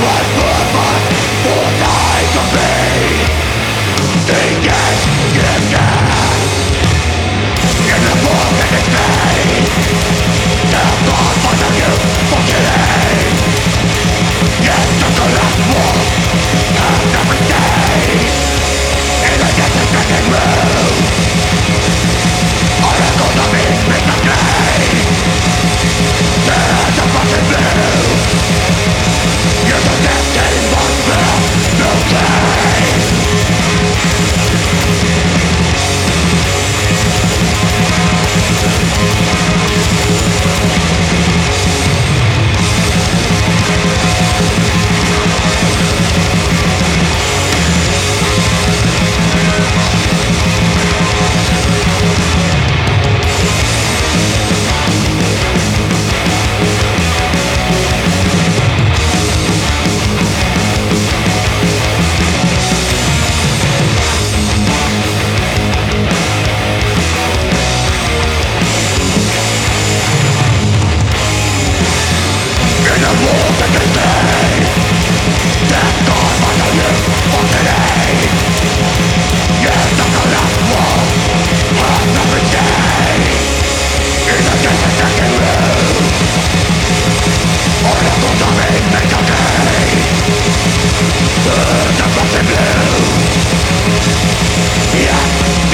What purpose would I compete? Seek it, give it In the that of the blue Yeah